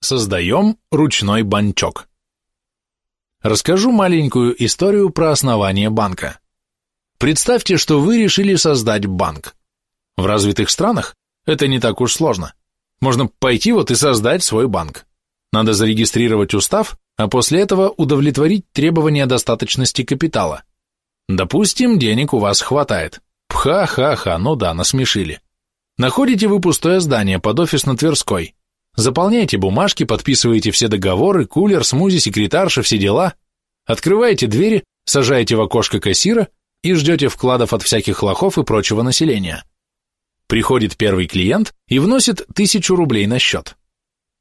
Создаем ручной банчок. Расскажу маленькую историю про основание банка. Представьте, что вы решили создать банк. В развитых странах это не так уж сложно. Можно пойти вот и создать свой банк. Надо зарегистрировать устав, а после этого удовлетворить требования достаточности капитала. Допустим, денег у вас хватает. Пха-ха-ха, ну да, насмешили. Находите вы пустое здание под офис на Тверской. Заполняете бумажки, подписываете все договоры, кулер, смузи, секретарша, все дела. Открываете двери, сажаете в окошко кассира и ждете вкладов от всяких лохов и прочего населения. Приходит первый клиент и вносит тысячу рублей на счет.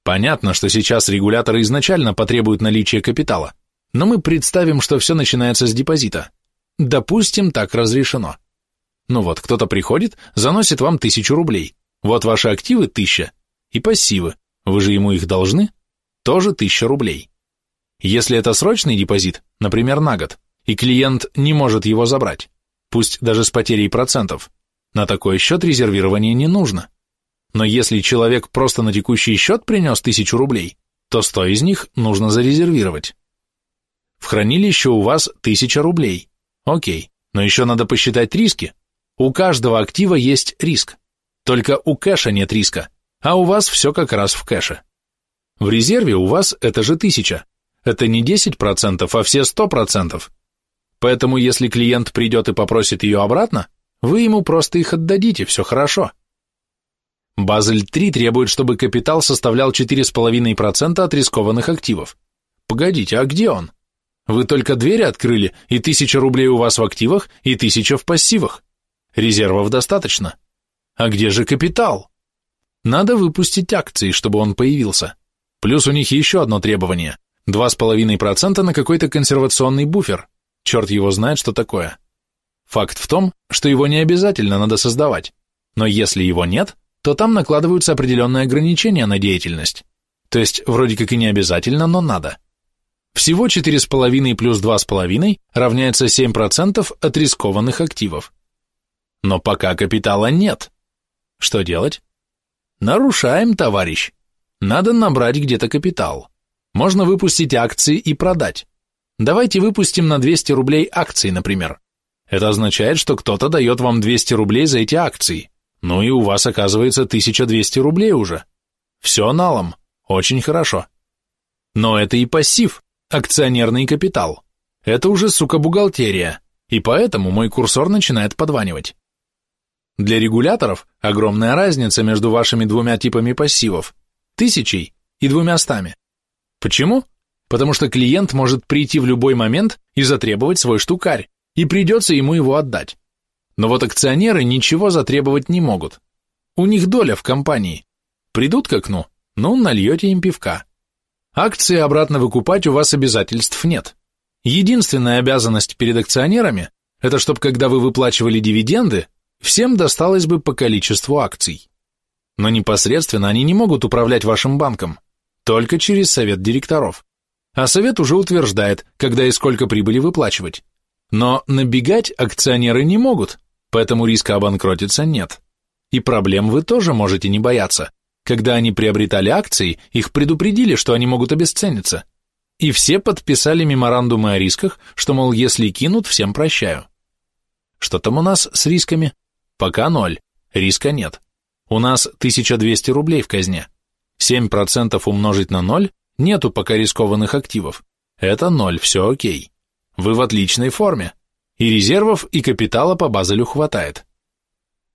Понятно, что сейчас регуляторы изначально потребуют наличия капитала, но мы представим, что все начинается с депозита. Допустим, так разрешено. Ну вот, кто-то приходит, заносит вам тысячу рублей. Вот ваши активы тысяча, и пассивы, вы же ему их должны, тоже тысяча рублей. Если это срочный депозит, например, на год, и клиент не может его забрать, пусть даже с потерей процентов, на такой счет резервирования не нужно. Но если человек просто на текущий счет принес тысячу рублей, то сто из них нужно зарезервировать. В хранилище у вас тысяча рублей. Окей, но еще надо посчитать риски. У каждого актива есть риск. Только у кэша нет риска, а у вас все как раз в кэше. В резерве у вас это же тысяча. Это не 10%, а все 100%. Поэтому если клиент придет и попросит ее обратно, вы ему просто их отдадите, все хорошо. Базель-3 требует, чтобы капитал составлял 4,5% от рискованных активов. Погодите, а где он? Вы только двери открыли, и тысяча рублей у вас в активах, и тысяча в пассивах. Резервов достаточно. А где же капитал? Надо выпустить акции, чтобы он появился. Плюс у них еще одно требование. 2,5% на какой-то консервационный буфер. Черт его знает, что такое. Факт в том, что его не обязательно надо создавать. Но если его нет, то там накладываются определенные ограничения на деятельность. То есть вроде как и не обязательно, но надо. Всего 4,5 плюс 2,5 равняется 7% от рискованных активов. Но пока капитала нет. Что делать? Нарушаем, товарищ. Надо набрать где-то капитал. Можно выпустить акции и продать. Давайте выпустим на 200 рублей акции, например. Это означает, что кто-то дает вам 200 рублей за эти акции. Ну и у вас оказывается 1200 рублей уже. Все налом. Очень хорошо. Но это и пассив, акционерный капитал. Это уже, сука, бухгалтерия. И поэтому мой курсор начинает подванивать. Для регуляторов огромная разница между вашими двумя типами пассивов – тысячей и двумя стами. Почему? Потому что клиент может прийти в любой момент и затребовать свой штукарь, и придется ему его отдать. Но вот акционеры ничего затребовать не могут. У них доля в компании. Придут к окну, ну, нальете им пивка. Акции обратно выкупать у вас обязательств нет. Единственная обязанность перед акционерами – это чтобы, когда вы выплачивали дивиденды, всем досталось бы по количеству акций. Но непосредственно они не могут управлять вашим банком, только через совет директоров. А совет уже утверждает, когда и сколько прибыли выплачивать. Но набегать акционеры не могут, поэтому риска обанкротиться нет. И проблем вы тоже можете не бояться. Когда они приобретали акции, их предупредили, что они могут обесцениться. И все подписали меморандумы о рисках, что, мол, если кинут, всем прощаю. Что там у нас с рисками? Пока ноль, риска нет. У нас 1200 рублей в казне. 7% умножить на ноль, нету пока рискованных активов. Это ноль, все окей. Вы в отличной форме. И резервов, и капитала по Базелю хватает.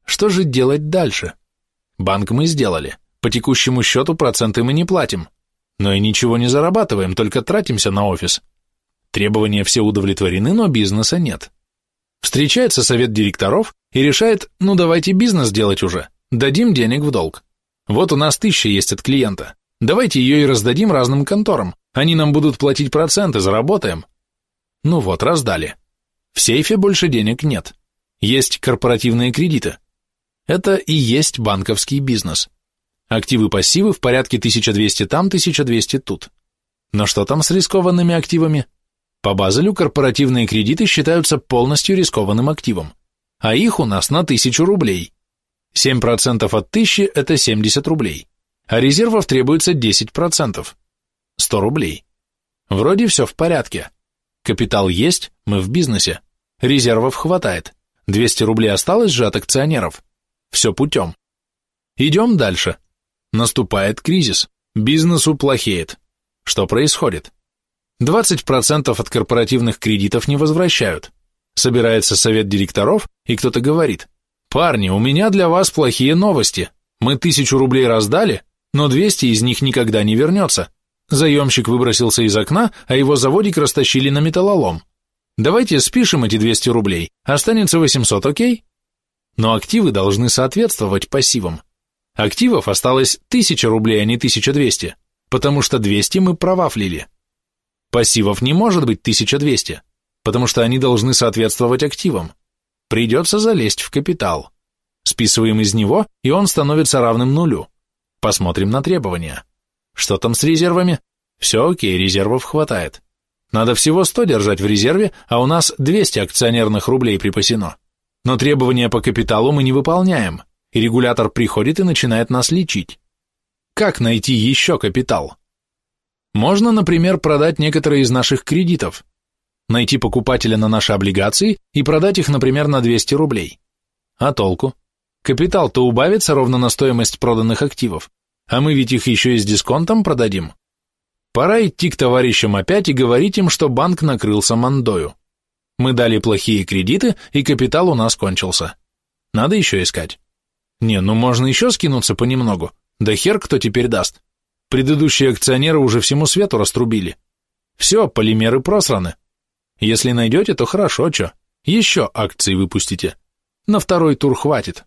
Что же делать дальше? Банк мы сделали. По текущему счету проценты мы не платим. Но и ничего не зарабатываем, только тратимся на офис. Требования все удовлетворены, но бизнеса нет. Встречается совет директоров и решает, ну давайте бизнес делать уже, дадим денег в долг. Вот у нас тысяча есть от клиента. Давайте ее и раздадим разным конторам. Они нам будут платить проценты, заработаем. Ну вот, раздали. В сейфе больше денег нет. Есть корпоративные кредиты. Это и есть банковский бизнес. Активы-пассивы в порядке 1200 там, 1200 тут. Но что там с рискованными активами? По Базелю корпоративные кредиты считаются полностью рискованным активом, а их у нас на 1000 рублей. 7% от 1000 – это 70 рублей. а резервов требуется 10%. 100 рублей. Вроде все в порядке. Капитал есть, мы в бизнесе. Резервов хватает. 200 рублей осталось же от акционеров. Все путем. Идем дальше. Наступает кризис. Бизнесу плохеет. Что происходит? 20% от корпоративных кредитов не возвращают. Собирается совет директоров, и кто-то говорит, «Парни, у меня для вас плохие новости. Мы тысячу рублей раздали, но 200 из них никогда не вернется. Заемщик выбросился из окна, а его заводик растащили на металлолом. Давайте спишем эти 200 рублей, останется 800, окей? Но активы должны соответствовать пассивам. Активов осталось 1000 рублей, а не 1200, потому что 200 мы провафлили. Пассивов не может быть 1200, потому что они должны соответствовать активам. Придется залезть в капитал. Списываем из него, и он становится равным нулю. Посмотрим на требования. Что там с резервами? Все окей, резервов хватает. Надо всего 100 держать в резерве, а у нас 200 акционерных рублей припасено. Но требования по капиталу мы не выполняем, и регулятор приходит и начинает нас лечить. Как найти еще капитал? Можно, например, продать некоторые из наших кредитов, найти покупателя на наши облигации и продать их, например, на 200 рублей. А толку? Капитал-то убавится ровно на стоимость проданных активов, а мы ведь их еще и с дисконтом продадим. Пора идти к товарищам опять и говорить им, что банк накрылся мандою. Мы дали плохие кредиты, и капитал у нас кончился. Надо еще искать. Не, ну можно еще скинуться понемногу. Да хер кто теперь даст. Предыдущие акционеры уже всему свету раструбили. Все, полимеры просраны. Если найдете, то хорошо, что. Еще акции выпустите. На второй тур хватит.